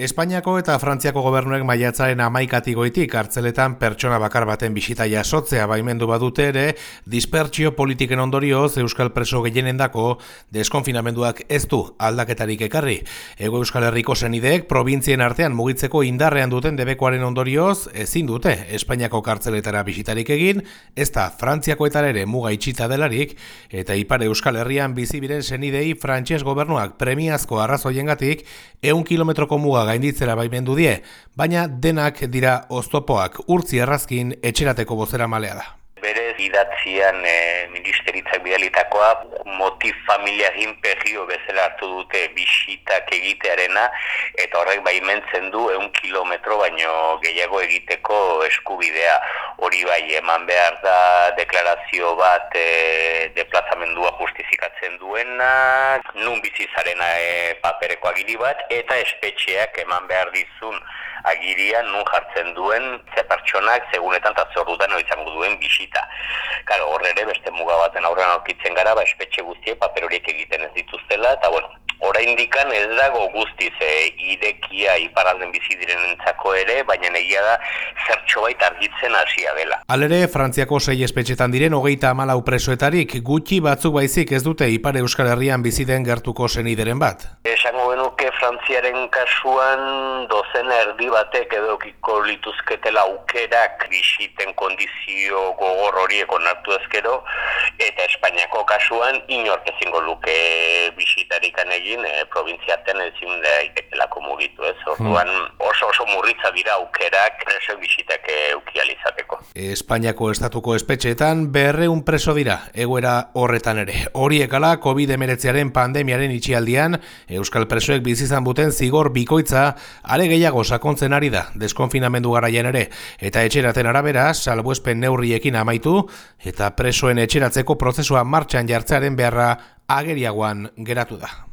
Espainiako eta Frantziako gobernuek maiatzaren amaikatigoitik hartzeletan pertsona bakar baten bisita jasotzea baimendu badute ere, dispertsio politiken ondorioz Euskal Preso gehienendako deskonfinamenduak ez du aldaketarik ekarri. Ego Euskal Herriko zenideek provintzien artean mugitzeko indarrean duten debekoaren ondorioz ezin dute Espainiako kartzeletara bisitarik egin, ez da Frantziako eta ere muga itxita delarik, eta ipare Euskal Herrian bizibiren zenidei frantxez gobernuak premiazko arrazoiengatik eun kilometroko muga gainditzera baimendu die, baina denak dira oztopoak urtzi errazkin etxerateko bozera malea da. Berez idatzian e, ministeritzak bidalitakoa motif familia pegio bezala hartu dute bisitak egitearena eta horrek baimentzen du eun kilometro baino gehiago egiteko eskubidea. Hori bai eman behar da deklarazio bat e, deplazamendua justifikatzen duena, nun bizizarena e, papereko agiri bat eta espetxeak eman behar dizun agiria nun jartzen duen ze pertsonak segunetan ta zorrutan izango duen bisita. Claro, hor ere beste muga baten aurrean aurkitzen gara, ba espetxe guztie paper horiek egiten ez dituztela eta bueno, oraindikan ez dago guztiz e, iparalden bizi direnentzako ere, baina egia da zertxo bait argitzen hasia dela. Alere, Frantziako sei espetxetan diren hogeita amalau presoetarik gutxi batzuk baizik ez dute Ipar Euskal Herrian bizi den gertuko zenideren bat. Esango genuke Frantziaren kasuan dozen erdi batek edo kiko lituzketela aukerak bisiten kondizio gogor horiek onartu ezkero, eta Espainiako kasuan inork ezingo luke bisitarik anegi egin e, provintziaten ezin daitekelako mugitu, ez? Orduan oso oso murritza dira aukerak preso bisitak eukializateko. Espainiako estatuko espetxeetan berreun preso dira, egoera horretan ere. Horiekala COVID-19 pandemiaren itxialdian, Euskal presoek bizizan buten zigor bikoitza, are gehiago sakontzen ari da, deskonfinamendu garaian ere, eta etxeraten arabera, salbuespen neurriekin amaitu, eta presoen etxeratzeko prozesua martxan jartzearen beharra ageriagoan geratu da.